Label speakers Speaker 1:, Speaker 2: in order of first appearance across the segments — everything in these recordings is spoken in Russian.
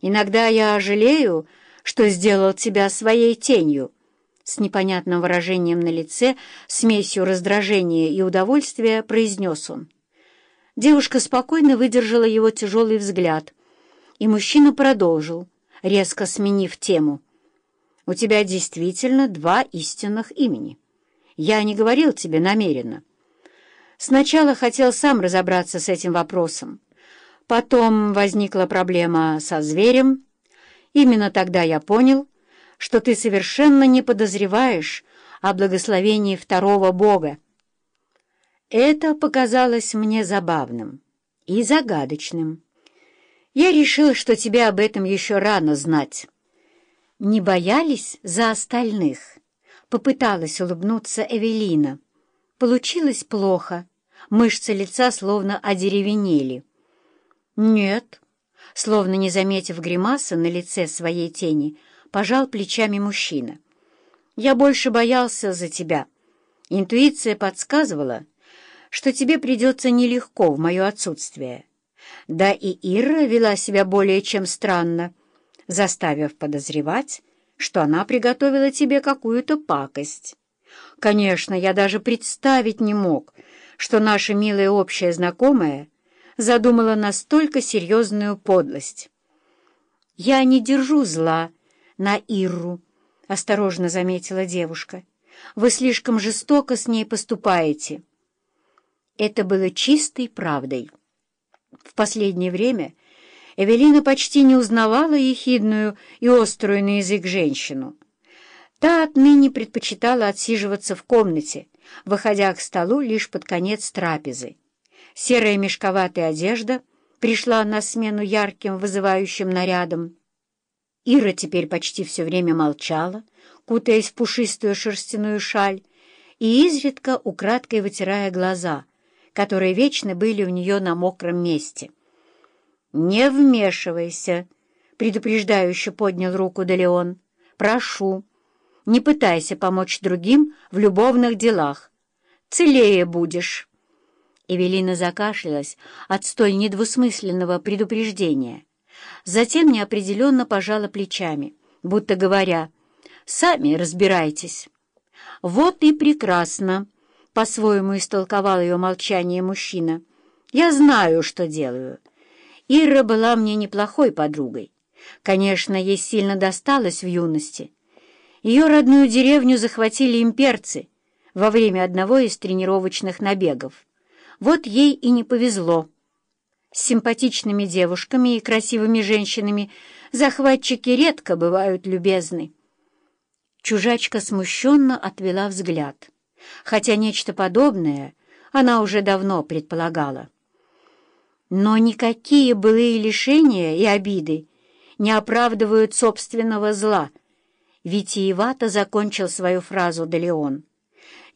Speaker 1: Иногда я жалею, что сделал тебя своей тенью». С непонятным выражением на лице, смесью раздражения и удовольствия, произнес он. Девушка спокойно выдержала его тяжелый взгляд, и мужчина продолжил, резко сменив тему. «У тебя действительно два истинных имени. Я не говорил тебе намеренно. Сначала хотел сам разобраться с этим вопросом. Потом возникла проблема со зверем. Именно тогда я понял, что ты совершенно не подозреваешь о благословении второго Бога. Это показалось мне забавным и загадочным. Я решил, что тебе об этом еще рано знать. Не боялись за остальных? Попыталась улыбнуться Эвелина. Получилось плохо. Мышцы лица словно одеревенели. «Нет», словно не заметив гримаса на лице своей тени, пожал плечами мужчина. «Я больше боялся за тебя. Интуиция подсказывала, что тебе придется нелегко в мое отсутствие. Да и Ира вела себя более чем странно, заставив подозревать, что она приготовила тебе какую-то пакость. Конечно, я даже представить не мог, что наша милая общая знакомая задумала настолько серьезную подлость. «Я не держу зла на Ирру», — осторожно заметила девушка. «Вы слишком жестоко с ней поступаете». Это было чистой правдой. В последнее время Эвелина почти не узнавала ехидную и острую на язык женщину. Та отныне предпочитала отсиживаться в комнате, выходя к столу лишь под конец трапезы. Серая мешковатая одежда пришла на смену ярким вызывающим нарядам. Ира теперь почти все время молчала, кутаясь в пушистую шерстяную шаль и изредка украдкой вытирая глаза, которые вечно были у нее на мокром месте. «Не вмешивайся!» — предупреждающе поднял руку Делеон. «Прошу, не пытайся помочь другим в любовных делах. Целее будешь». Эвелина закашлялась от столь недвусмысленного предупреждения. Затем неопределенно пожала плечами, будто говоря, «Сами разбирайтесь». «Вот и прекрасно», — по-своему истолковал ее молчание мужчина. «Я знаю, что делаю. Ира была мне неплохой подругой. Конечно, ей сильно досталось в юности. Ее родную деревню захватили имперцы во время одного из тренировочных набегов. Вот ей и не повезло. С симпатичными девушками и красивыми женщинами захватчики редко бывают любезны. Чужачка смущенно отвела взгляд, хотя нечто подобное она уже давно предполагала. Но никакие былые лишения и обиды не оправдывают собственного зла. Витиевато закончил свою фразу Делеон.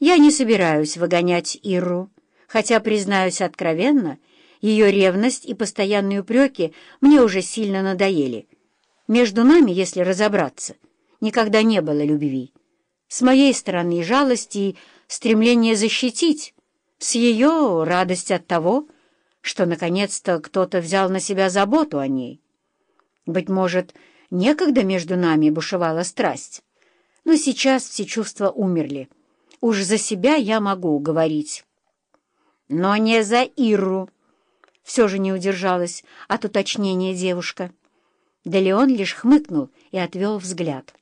Speaker 1: «Я не собираюсь выгонять Иру хотя, признаюсь откровенно, ее ревность и постоянные упреки мне уже сильно надоели. Между нами, если разобраться, никогда не было любви. С моей стороны жалость и стремление защитить, с ее радость от того, что наконец-то кто-то взял на себя заботу о ней. Быть может, некогда между нами бушевала страсть, но сейчас все чувства умерли. Уж за себя я могу говорить». Но не за Иру. Все же не удержалась от уточнения девушка. Да Леон лишь хмыкнул и отвел взгляд.